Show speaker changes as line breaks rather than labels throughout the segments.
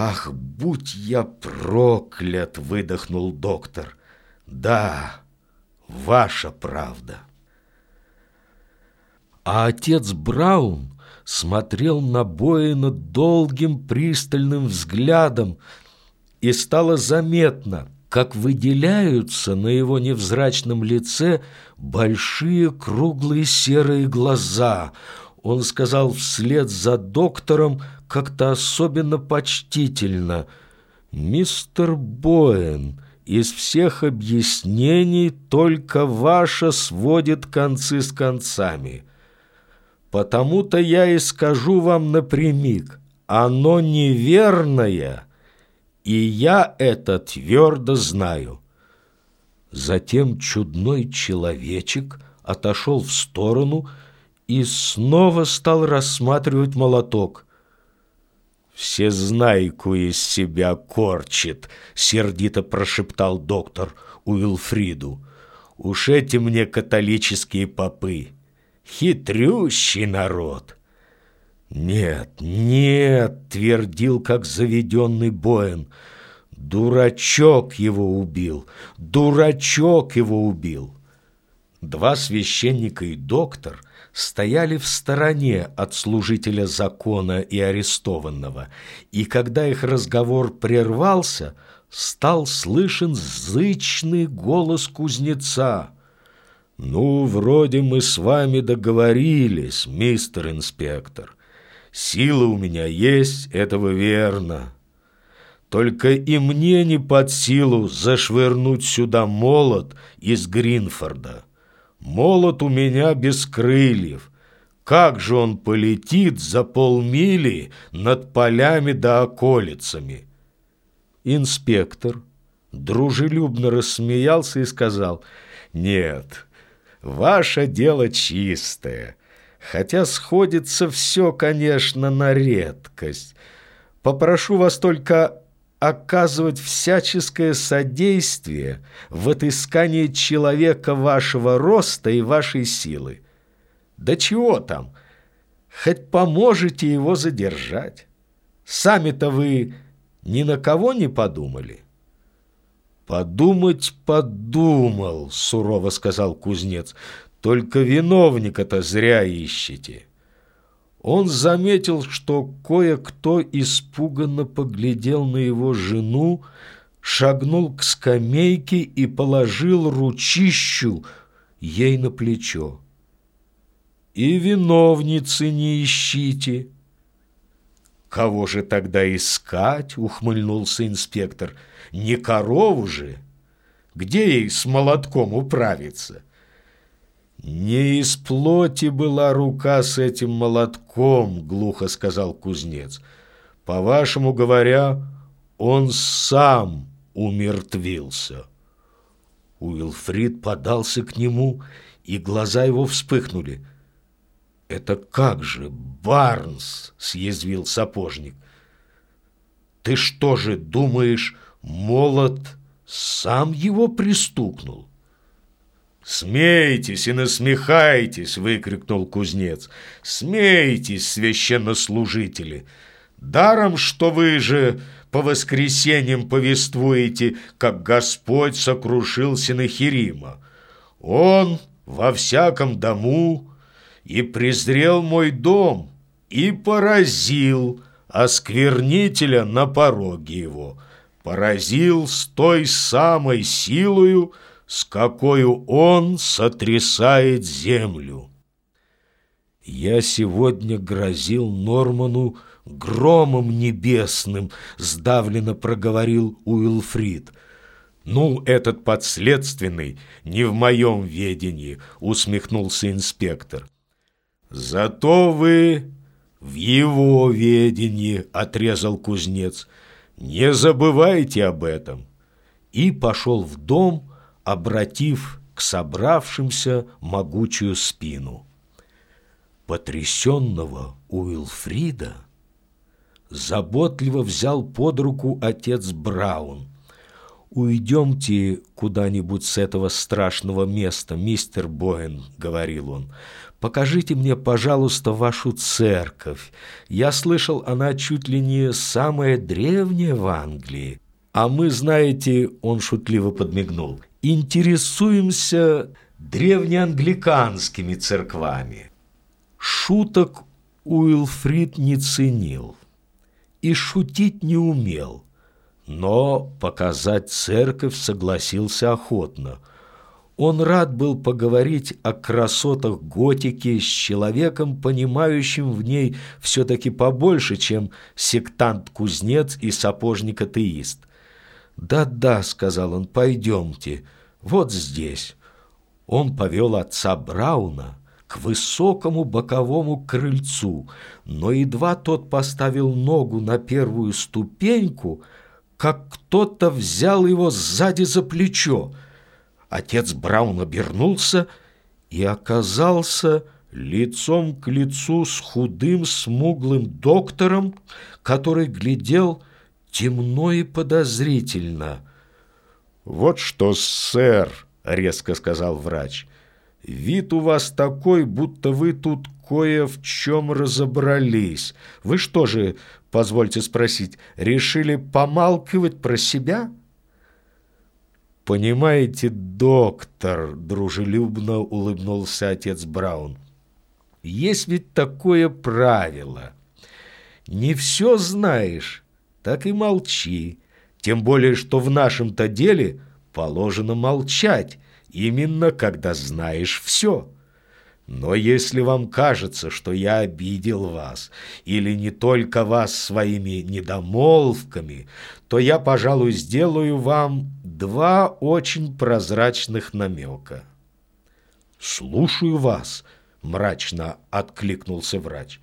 «Ах, будь я проклят!» — выдохнул доктор. «Да, ваша правда». А отец Браун смотрел на Боина долгим пристальным взглядом, и стало заметно, как выделяются на его невзрачном лице большие круглые серые глаза. Он сказал вслед за доктором как-то особенно почтительно «Мистер Боэн, из всех объяснений только ваше сводит концы с концами». Потому-то я и скажу вам напрямик, оно неверное, и я это твердо знаю. Затем чудной человечек отошел в сторону и снова стал рассматривать молоток. «Всезнайку из себя корчит», — сердито прошептал доктор Уилфриду. «Уж эти мне католические попы». Хитрющий народ. Нет, нет, твердил, как заведенный Боэн. Дурачок его убил, дурачок его убил. Два священника и доктор стояли в стороне от служителя закона и арестованного, и когда их разговор прервался, стал слышен зычный голос кузнеца — «Ну, вроде мы с вами договорились, мистер инспектор. Сила у меня есть, этого верно. Только и мне не под силу зашвырнуть сюда молот из Гринфорда. Молот у меня без крыльев. Как же он полетит за полмили над полями да околицами?» Инспектор дружелюбно рассмеялся и сказал, «Нет». Ваше дело чистое, хотя сходится все, конечно, на редкость. Попрошу вас только оказывать всяческое содействие в отыскании человека вашего роста и вашей силы. Да чего там, хоть поможете его задержать. Сами-то вы ни на кого не подумали?» «Подумать подумал», — сурово сказал кузнец, — «только виновника-то зря ищете». Он заметил, что кое-кто испуганно поглядел на его жену, шагнул к скамейке и положил ручищу ей на плечо. «И виновницы не ищите». «Кого же тогда искать?» — ухмыльнулся инспектор — не корову же. Где ей с молотком управиться? «Не из плоти была рука с этим молотком», — глухо сказал кузнец. «По-вашему говоря, он сам умертвился». Уилфрид подался к нему, и глаза его вспыхнули. «Это как же, Барнс!» — съязвил сапожник. «Ты что же думаешь, молот сам его пристукнул. «Смейтесь и насмехайтесь!» — выкрикнул кузнец. «Смейтесь, священнослужители! Даром, что вы же по воскресеньям повествуете, как Господь сокрушил Синахирима. Он во всяком дому и презрел мой дом, и поразил осквернителя на пороге его» поразил с той самой силою, с какою он сотрясает землю. Я сегодня грозил Норману громом небесным, сдавленно проговорил Уилфрид. «Ну, этот подследственный не в моем ведении», — усмехнулся инспектор. «Зато вы в его ведении», — отрезал кузнец. Не забывайте об этом!» И пошел в дом, обратив к собравшимся могучую спину. Потрясенного «Уйдемте куда-нибудь с этого страшного места, мистер Боэн», — говорил он. «Покажите мне, пожалуйста, вашу церковь. Я слышал, она чуть ли не самая древняя в Англии. А мы, знаете, — он шутливо подмигнул, — интересуемся древнеангликанскими церквами». Шуток Уилфрид не ценил и шутить не умел, но показать церковь согласился охотно. Он рад был поговорить о красотах готики с человеком, понимающим в ней все-таки побольше, чем сектант-кузнец и сапожник-атеист. «Да-да», — сказал он, — «пойдемте, вот здесь». Он повел отца Брауна к высокому боковому крыльцу, но едва тот поставил ногу на первую ступеньку, как кто-то взял его сзади за плечо. Отец Браун обернулся и оказался лицом к лицу с худым смуглым доктором, который глядел темно и подозрительно. «Вот что, сэр!» — резко сказал врач — Вид у вас такой, будто вы тут кое в чем разобрались. Вы что же, позвольте спросить, решили помалкивать про себя?» «Понимаете, доктор», — дружелюбно улыбнулся отец Браун, — «есть ведь такое правило. Не все знаешь, так и молчи, тем более, что в нашем-то деле положено молчать» именно когда знаешь все. Но если вам кажется, что я обидел вас, или не только вас своими недомолвками, то я, пожалуй, сделаю вам два очень прозрачных намека. «Слушаю вас», — мрачно откликнулся врач.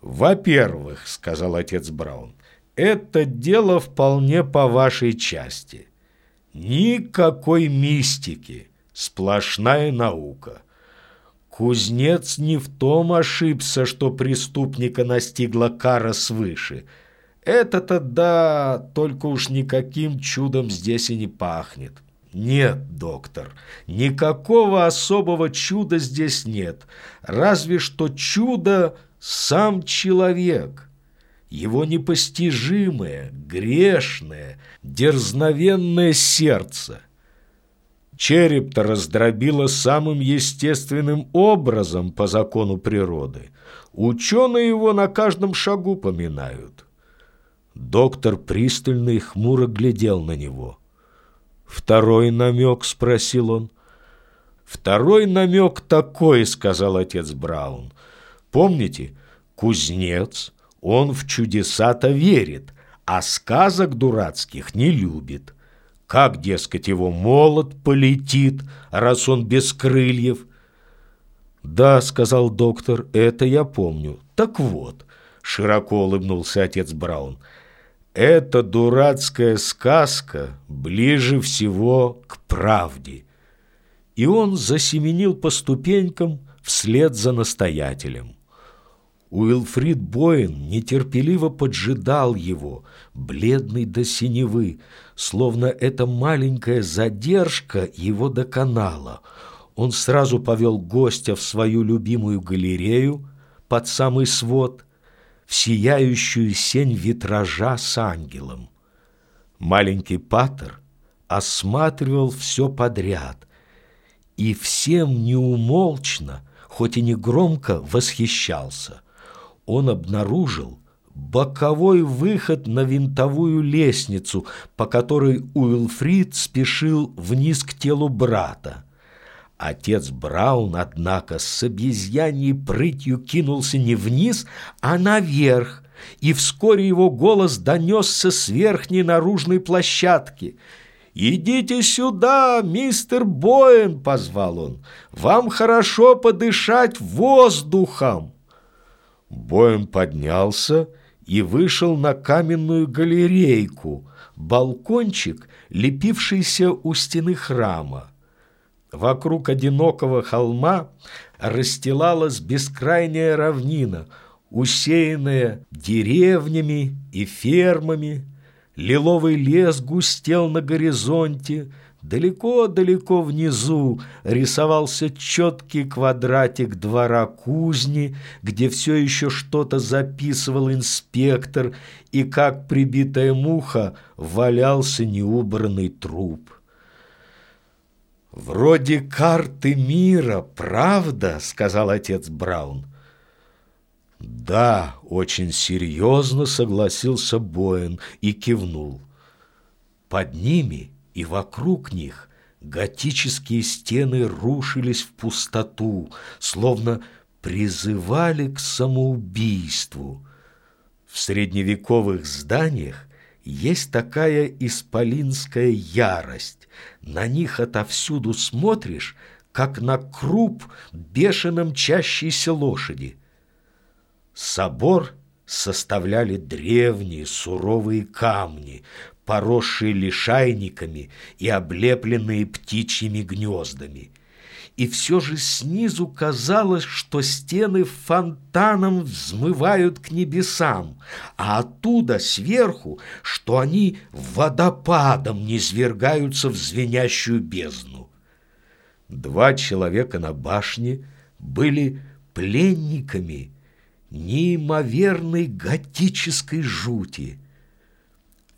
«Во-первых, — сказал отец Браун, — это дело вполне по вашей части. Никакой мистики» сплошная наука. Кузнец не в том ошибся, что преступника настигла кара свыше. Это-то да, только уж никаким чудом здесь и не пахнет. Нет, доктор, никакого особого чуда здесь нет, разве что чудо сам человек. Его непостижимое, грешное, дерзновенное сердце – Череп-то раздробило самым естественным образом по закону природы. Ученые его на каждом шагу поминают. Доктор пристально и хмуро глядел на него. «Второй намек?» — спросил он. «Второй намек такой», — сказал отец Браун. «Помните, кузнец, он в чудеса-то верит, а сказок дурацких не любит». Как, дескать, его молот полетит, раз он без крыльев? «Да», — сказал доктор, — «это я помню. Так вот», — широко улыбнулся отец Браун, — «эта дурацкая сказка ближе всего к правде». И он засеменил по ступенькам вслед за настоятелем. Уилфрид Боин нетерпеливо поджидал его, бледный до синевы, словно эта маленькая задержка его доконала. Он сразу повел гостя в свою любимую галерею под самый свод, в сияющую сень витража с ангелом. Маленький патер осматривал все подряд и всем неумолчно, хоть и не громко, восхищался – он обнаружил боковой выход на винтовую лестницу, по которой Уилфрид спешил вниз к телу брата. Отец Браун, однако, с обезьяньей прытью кинулся не вниз, а наверх, и вскоре его голос донесся с верхней наружной площадки. «Идите сюда, мистер Боэн!» — позвал он. «Вам хорошо подышать воздухом!» Боем поднялся и вышел на каменную галерейку, балкончик, лепившийся у стены храма. Вокруг одинокого холма расстилалась бескрайняя равнина, усеянная деревнями и фермами, лиловый лес густел на горизонте, Далеко-далеко внизу рисовался четкий квадратик двора кузни, где все еще что-то записывал инспектор, и, как прибитая муха, валялся неубранный труп. «Вроде карты мира, правда?» — сказал отец Браун. «Да, очень серьезно согласился Боэн и кивнул. Под ними и вокруг них готические стены рушились в пустоту, словно призывали к самоубийству. В средневековых зданиях есть такая исполинская ярость. На них отовсюду смотришь, как на круп бешено мчащейся лошади. Собор составляли древние суровые камни, поросшие лишайниками и облепленные птичьими гнездами. И все же снизу казалось, что стены фонтаном взмывают к небесам, а оттуда, сверху, что они водопадом низвергаются в звенящую бездну. Два человека на башне были пленниками неимоверной готической жути –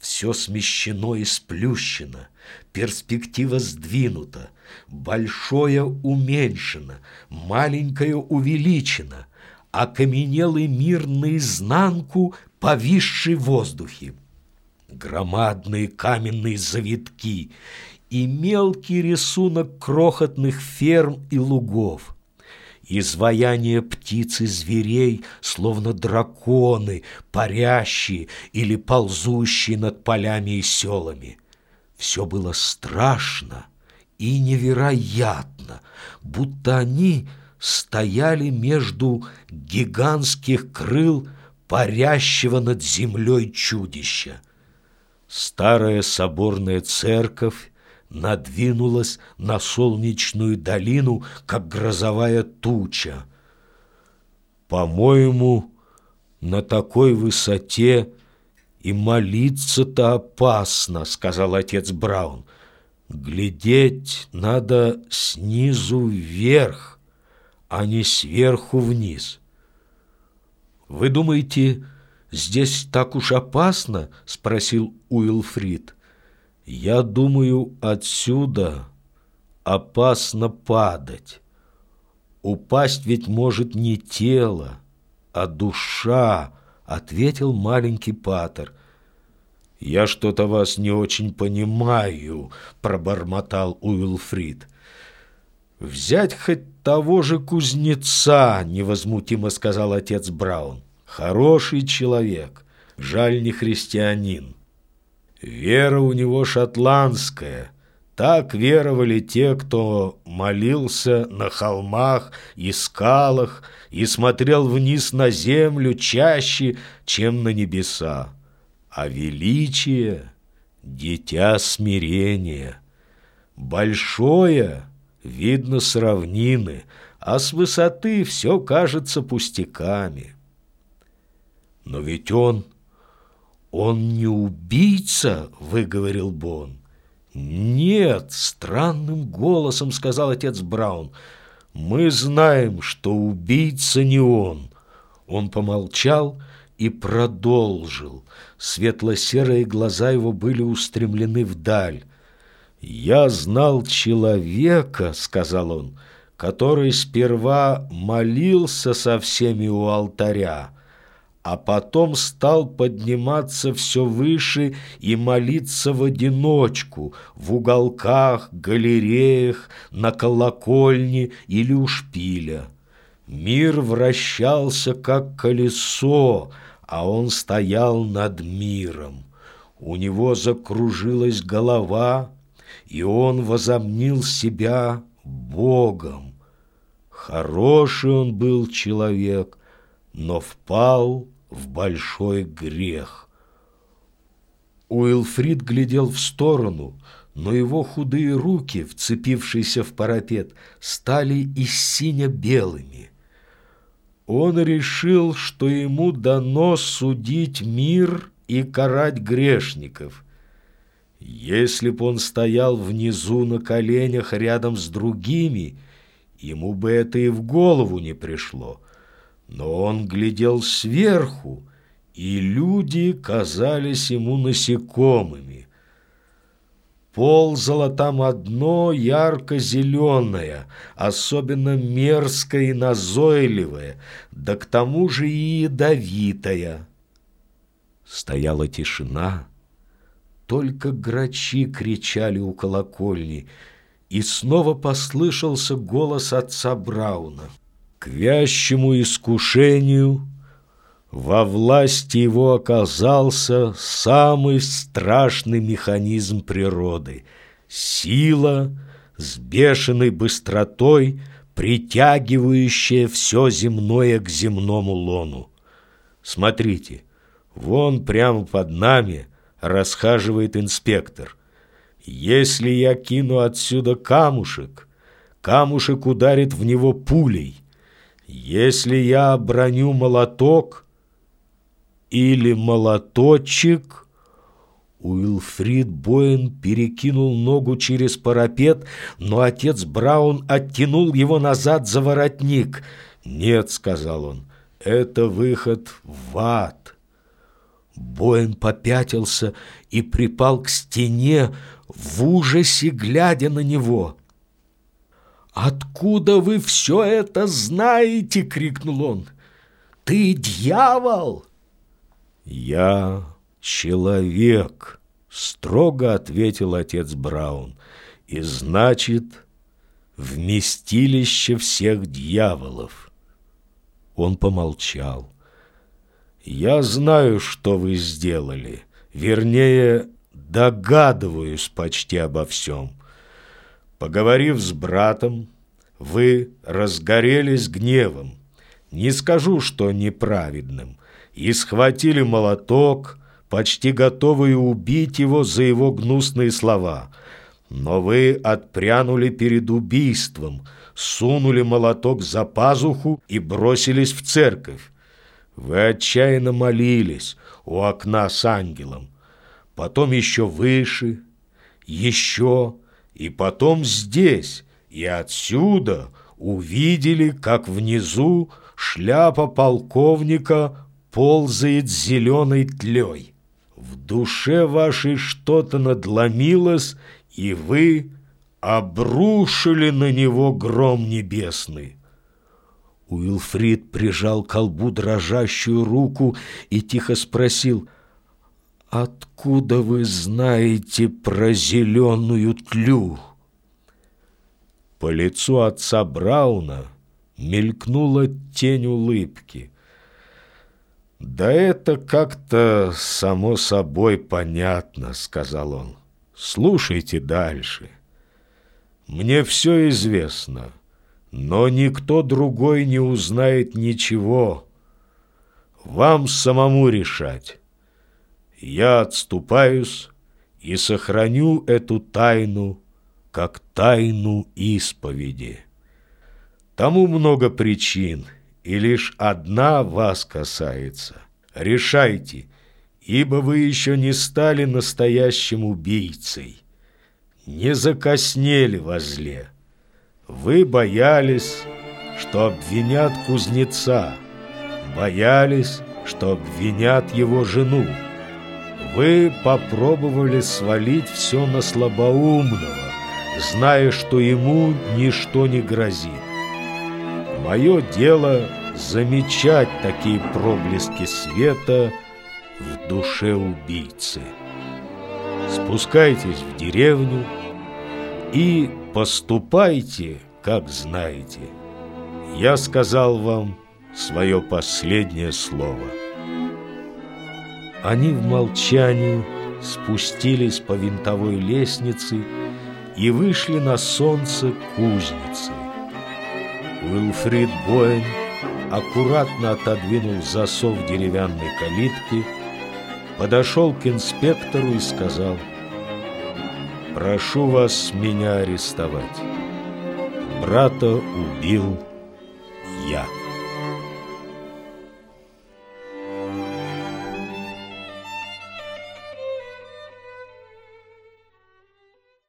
все смещено и сплющено, перспектива сдвинута, большое уменьшено, маленькое увеличено, окаменелый мир наизнанку, повисший в воздухе. Громадные каменные завитки и мелкий рисунок крохотных ферм и лугов. Изваяние птиц и зверей, словно драконы, парящие или ползущие над полями и селами. Все было страшно и невероятно, будто они стояли между гигантских крыл парящего над землей чудища. Старая соборная церковь надвинулась на солнечную долину, как грозовая туча. По-моему, на такой высоте и молиться-то опасно, сказал отец Браун. Глядеть надо снизу вверх, а не сверху вниз. Вы думаете, здесь так уж опасно? спросил Уилфрид. Я думаю, отсюда опасно падать. Упасть ведь может не тело, а душа, ответил маленький патер. Я что-то вас не очень понимаю, пробормотал Уилфрид. Взять хоть того же кузнеца, невозмутимо сказал отец Браун. Хороший человек, жаль не христианин. Вера у него шотландская. Так веровали те, кто молился на холмах и скалах и смотрел вниз на землю чаще, чем на небеса. А величие — дитя смирения. Большое видно с равнины, а с высоты все кажется пустяками. Но ведь он «Он не убийца?» — выговорил Бон. «Нет», — странным голосом сказал отец Браун. «Мы знаем, что убийца не он». Он помолчал и продолжил. Светло-серые глаза его были устремлены вдаль. «Я знал человека», — сказал он, — «который сперва молился со всеми у алтаря, а потом стал подниматься все выше и молиться в одиночку, в уголках, галереях, на колокольне или у шпиля. Мир вращался, как колесо, а он стоял над миром. У него закружилась голова, и он возомнил себя Богом. Хороший он был человек, но впал в большой грех. Уилфрид глядел в сторону, но его худые руки, вцепившиеся в парапет, стали и сине-белыми. Он решил, что ему дано судить мир и карать грешников. Если б он стоял внизу на коленях рядом с другими, ему бы это и в голову не пришло. Но он глядел сверху, и люди казались ему насекомыми. Ползало там одно ярко-зеленое, особенно мерзкое и назойливое, да к тому же и ядовитое. Стояла тишина, только грачи кричали у колокольни, и снова послышался голос отца Брауна. К вящему искушению во власти его оказался самый страшный механизм природы — сила с бешеной быстротой, притягивающая все земное к земному лону. Смотрите, вон прямо под нами расхаживает инспектор. Если я кину отсюда камушек, камушек ударит в него пулей. Если я оброню молоток — или молоточек. Уилфрид Боен перекинул ногу через парапет, но отец Браун оттянул его назад за воротник. «Нет», — сказал он, — «это выход в ад». Боен попятился и припал к стене, в ужасе глядя на него. «Откуда вы все это знаете?» — крикнул он. «Ты дьявол!» «Я человек», — строго ответил отец Браун, «и значит, вместилище всех дьяволов». Он помолчал. «Я знаю, что вы сделали, вернее, догадываюсь почти обо всем. Поговорив с братом, вы разгорелись гневом. Не скажу, что неправедным, и схватили молоток, почти готовые убить его за его гнусные слова. Но вы отпрянули перед убийством, сунули молоток за пазуху и бросились в церковь. Вы отчаянно молились у окна с ангелом, потом еще выше, еще, и потом здесь, и отсюда увидели, как внизу шляпа полковника ползает зеленой тлей. В душе вашей что-то надломилось, и вы обрушили на него гром небесный. Уилфрид прижал к колбу дрожащую руку и тихо спросил, «Откуда вы знаете про зеленую тлю?» По лицу отца Брауна мелькнула тень улыбки. «Да это как-то само собой понятно», — сказал он. «Слушайте дальше. Мне все известно, но никто другой не узнает ничего. Вам самому решать. Я отступаюсь и сохраню эту тайну, как тайну исповеди. Тому много причин — и лишь одна вас касается. Решайте, ибо вы еще не стали настоящим убийцей, не закоснели во зле. Вы боялись, что обвинят кузнеца, боялись, что обвинят его жену. Вы попробовали свалить все на слабоумного, зная, что ему ничто не грозит. Мое дело замечать такие проблески света в душе убийцы. Спускайтесь в деревню и поступайте, как знаете. Я сказал вам свое последнее слово. Они в молчании спустились по винтовой лестнице и вышли на солнце кузницы. Уилфрид Боэн аккуратно отодвинул засов деревянной калитки, подошел к инспектору и сказал, «Прошу вас меня арестовать. Брата убил я».